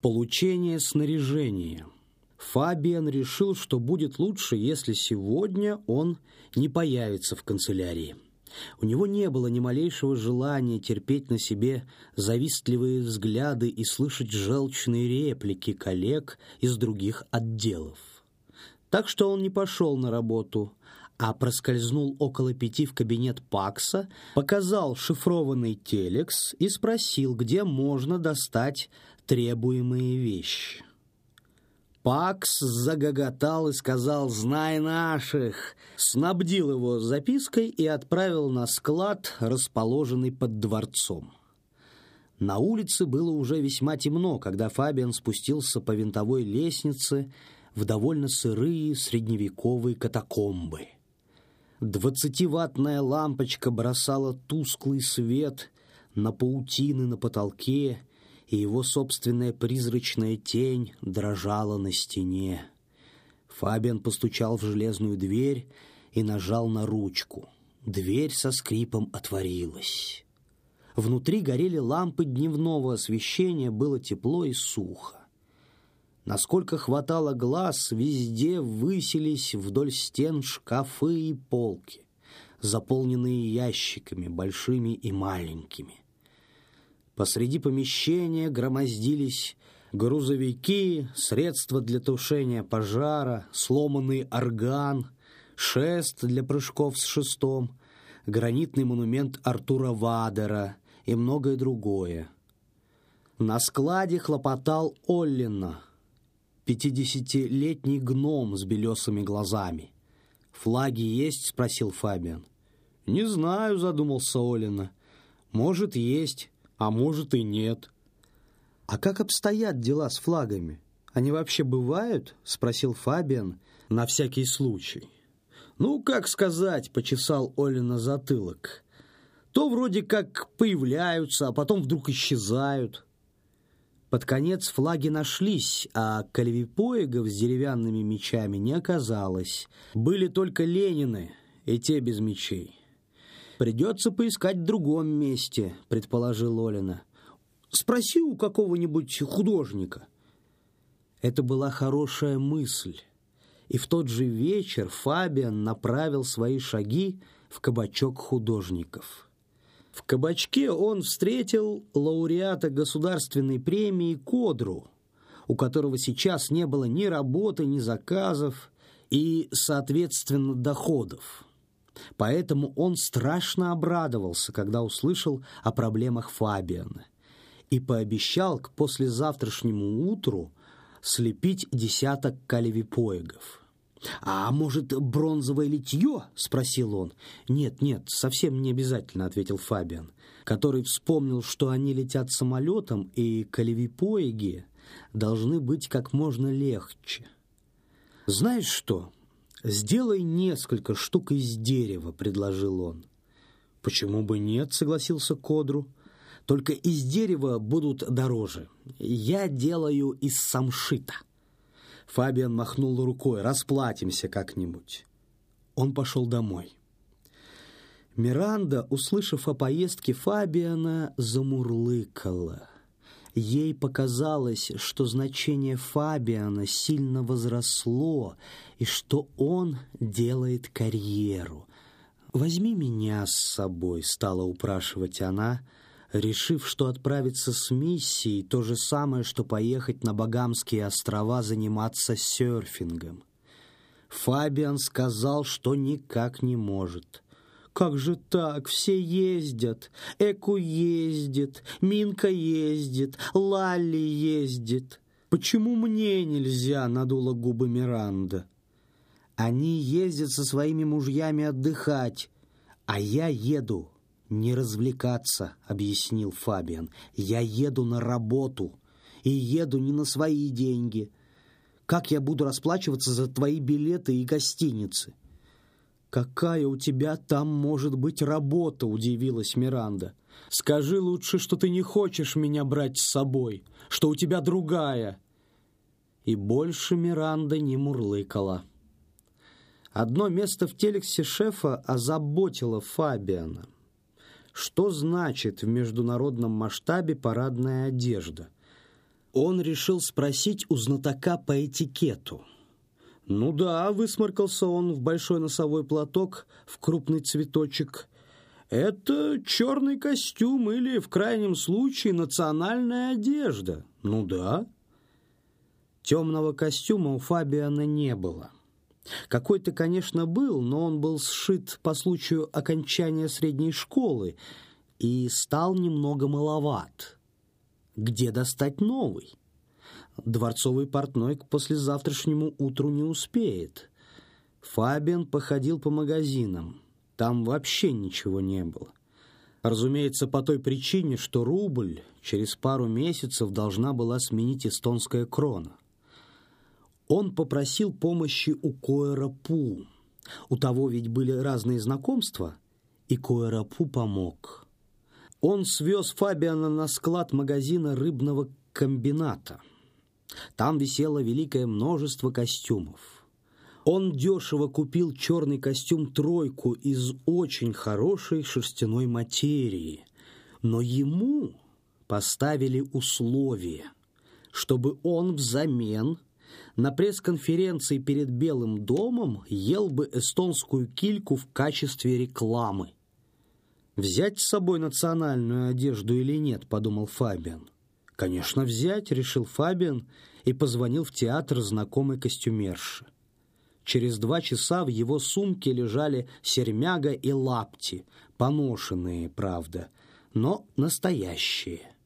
Получение снаряжения. Фабиан решил, что будет лучше, если сегодня он не появится в канцелярии. У него не было ни малейшего желания терпеть на себе завистливые взгляды и слышать желчные реплики коллег из других отделов. Так что он не пошел на работу, а проскользнул около пяти в кабинет Пакса, показал шифрованный телекс и спросил, где можно достать требуемые вещи. Пакс загоготал и сказал «Знай наших!», снабдил его запиской и отправил на склад, расположенный под дворцом. На улице было уже весьма темно, когда Фабиан спустился по винтовой лестнице в довольно сырые средневековые катакомбы. Двадцативаттная лампочка бросала тусклый свет на паутины на потолке и его собственная призрачная тень дрожала на стене. Фабиан постучал в железную дверь и нажал на ручку. Дверь со скрипом отворилась. Внутри горели лампы дневного освещения, было тепло и сухо. Насколько хватало глаз, везде высились вдоль стен шкафы и полки, заполненные ящиками, большими и маленькими. Посреди помещения громоздились грузовики, средства для тушения пожара, сломанный орган, шест для прыжков с шестом, гранитный монумент Артура Вадера и многое другое. На складе хлопотал Оллина, пятидесятилетний гном с белесыми глазами. «Флаги есть?» — спросил Фабиан. «Не знаю», — задумался Олина. «Может, есть» а может и нет. А как обстоят дела с флагами? Они вообще бывают? спросил Фабиан на всякий случай. Ну, как сказать, почесал Олина затылок. То вроде как появляются, а потом вдруг исчезают. Под конец флаги нашлись, а кальвипоегов с деревянными мечами не оказалось. Были только Ленины, и те без мечей. «Придется поискать в другом месте», — предположил Олина. «Спроси у какого-нибудь художника». Это была хорошая мысль. И в тот же вечер Фабиан направил свои шаги в кабачок художников. В кабачке он встретил лауреата государственной премии Кодру, у которого сейчас не было ни работы, ни заказов и, соответственно, доходов. Поэтому он страшно обрадовался, когда услышал о проблемах Фабиана и пообещал к послезавтрашнему утру слепить десяток калевипоегов. «А может, бронзовое литье?» — спросил он. «Нет, нет, совсем не обязательно», — ответил Фабиан, который вспомнил, что они летят самолетом, и калевипоеги должны быть как можно легче. «Знаешь что?» «Сделай несколько штук из дерева», — предложил он. «Почему бы нет?» — согласился Кодру. «Только из дерева будут дороже. Я делаю из самшита». Фабиан махнул рукой. «Расплатимся как-нибудь». Он пошел домой. Миранда, услышав о поездке Фабиана, замурлыкала. Ей показалось, что значение Фабиана сильно возросло и что он делает карьеру. «Возьми меня с собой», — стала упрашивать она, решив, что отправиться с миссией — то же самое, что поехать на Багамские острова заниматься серфингом. Фабиан сказал, что никак не может — как же так? Все ездят. Эку ездит, Минка ездит, Лалли ездит. Почему мне нельзя? Надула губы Миранда. Они ездят со своими мужьями отдыхать, а я еду не развлекаться, объяснил Фабиан. Я еду на работу и еду не на свои деньги. Как я буду расплачиваться за твои билеты и гостиницы? «Какая у тебя там может быть работа?» – удивилась Миранда. «Скажи лучше, что ты не хочешь меня брать с собой, что у тебя другая». И больше Миранда не мурлыкала. Одно место в телексе шефа озаботило Фабиана. Что значит в международном масштабе парадная одежда? Он решил спросить у знатока по этикету. «Ну да», — высморкался он в большой носовой платок, в крупный цветочек. «Это черный костюм или, в крайнем случае, национальная одежда. Ну да». Темного костюма у Фабиана не было. Какой-то, конечно, был, но он был сшит по случаю окончания средней школы и стал немного маловат. Где достать новый? Дворцовый портной к послезавтрашнему утру не успеет. Фабиан походил по магазинам. Там вообще ничего не было. Разумеется, по той причине, что рубль через пару месяцев должна была сменить эстонская крона. Он попросил помощи у Коэра Пу. У того ведь были разные знакомства, и Коэра Пу помог. Он свез Фабиана на склад магазина рыбного комбината. Там висело великое множество костюмов. Он дешево купил черный костюм «тройку» из очень хорошей шерстяной материи, но ему поставили условие, чтобы он взамен на пресс-конференции перед Белым домом ел бы эстонскую кильку в качестве рекламы. «Взять с собой национальную одежду или нет?» – подумал Фабиан. «Конечно, взять», – решил Фабиан и позвонил в театр знакомой костюмерши. Через два часа в его сумке лежали сермяга и лапти, поношенные, правда, но настоящие –